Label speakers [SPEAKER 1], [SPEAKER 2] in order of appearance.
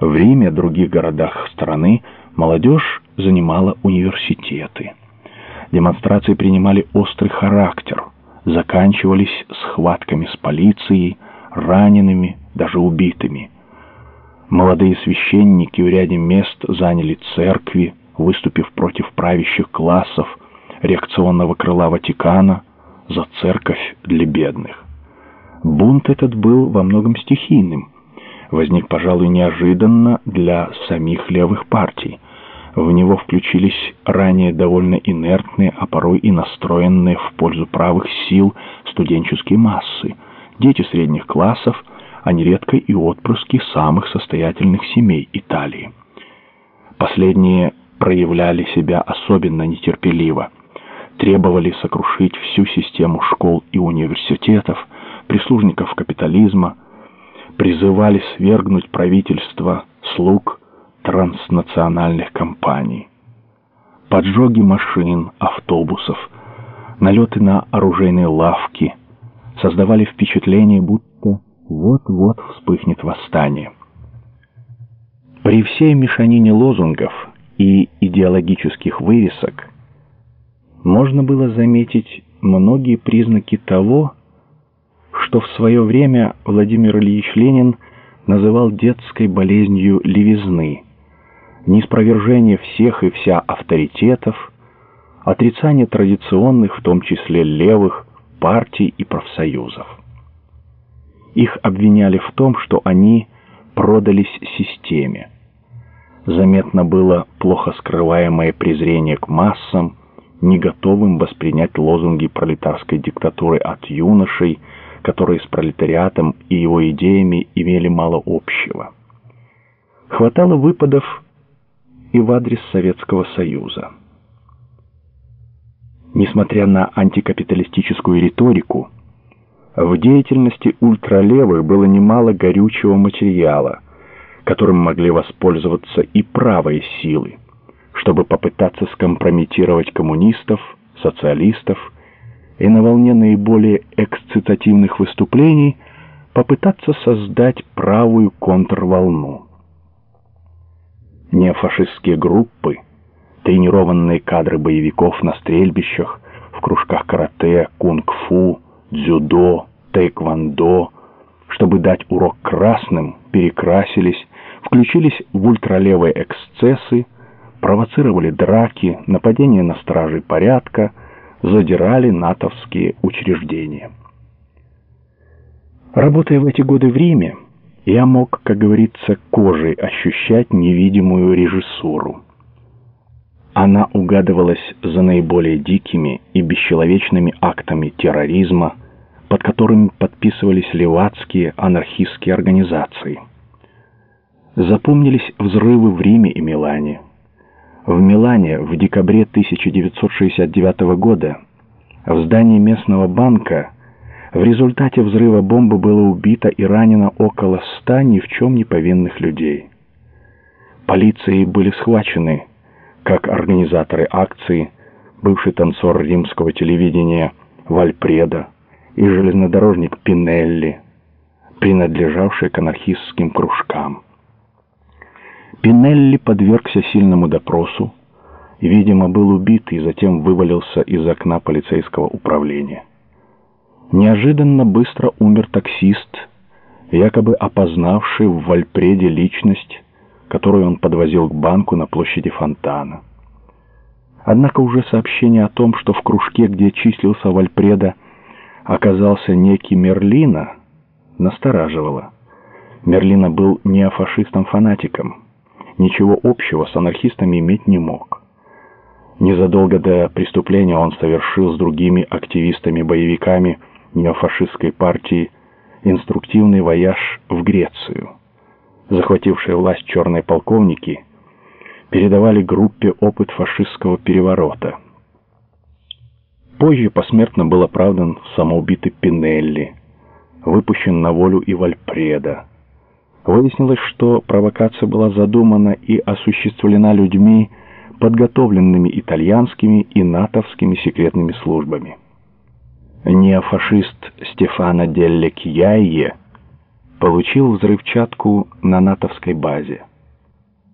[SPEAKER 1] В Риме, других городах страны молодежь занимала университеты. Демонстрации принимали острый характер, заканчивались схватками с полицией, ранеными, даже убитыми. Молодые священники в ряде мест заняли церкви, выступив против правящих классов, реакционного крыла Ватикана, за церковь для бедных. Бунт этот был во многом стихийным – возник, пожалуй, неожиданно для самих левых партий. В него включились ранее довольно инертные, а порой и настроенные в пользу правых сил студенческие массы, дети средних классов, а нередко и отпрыски самых состоятельных семей Италии. Последние проявляли себя особенно нетерпеливо, требовали сокрушить всю систему школ и университетов, прислужников капитализма, призывали свергнуть правительство слуг транснациональных компаний. Поджоги машин, автобусов, налеты на оружейные лавки создавали впечатление, будто вот-вот вспыхнет восстание. При всей мешанине лозунгов и идеологических вывесок можно было заметить многие признаки того, что в свое время Владимир Ильич Ленин называл детской болезнью левизны, неспровержение всех и вся авторитетов, отрицание традиционных, в том числе левых, партий и профсоюзов. Их обвиняли в том, что они продались системе. Заметно было плохо скрываемое презрение к массам, не готовым воспринять лозунги пролетарской диктатуры от юношей, которые с пролетариатом и его идеями имели мало общего. Хватало выпадов и в адрес Советского Союза. Несмотря на антикапиталистическую риторику, в деятельности ультралевых было немало горючего материала, которым могли воспользоваться и правые силы, чтобы попытаться скомпрометировать коммунистов, социалистов и на волне наиболее эксцитативных выступлений попытаться создать правую контрволну. Неофашистские группы, тренированные кадры боевиков на стрельбищах, в кружках карате, кунг-фу, дзюдо, тэквондо, чтобы дать урок красным, перекрасились, включились в ультралевые эксцессы, провоцировали драки, нападения на стражей порядка – задирали натовские учреждения. Работая в эти годы в Риме, я мог, как говорится, кожей ощущать невидимую режиссуру. Она угадывалась за наиболее дикими и бесчеловечными актами терроризма, под которыми подписывались левацкие анархистские организации. Запомнились взрывы в Риме и Милане, в Милане в декабре 1969 года в здании местного банка в результате взрыва бомбы было убито и ранено около ста ни в чем не повинных людей. Полицией были схвачены как организаторы акции, бывший танцор римского телевидения Вальпреда и железнодорожник Пинелли, принадлежавший к анархистским кружкам. Пинелли подвергся сильному допросу и, видимо, был убит и затем вывалился из окна полицейского управления. Неожиданно быстро умер таксист, якобы опознавший в Вальпреде личность, которую он подвозил к банку на площади Фонтана. Однако уже сообщение о том, что в кружке, где числился Вальпреда, оказался некий Мерлина, настораживало. Мерлина был неофашистом-фанатиком ничего общего с анархистами иметь не мог. Незадолго до преступления он совершил с другими активистами-боевиками неофашистской партии инструктивный вояж в Грецию. Захватившие власть черные полковники передавали группе опыт фашистского переворота. Позже посмертно был оправдан самоубитый Пинелли, выпущен на волю и Вальпреда. Выяснилось, что провокация была задумана и осуществлена людьми, подготовленными итальянскими и натовскими секретными службами. Неофашист Стефано Делле Кьяйе получил взрывчатку на натовской базе.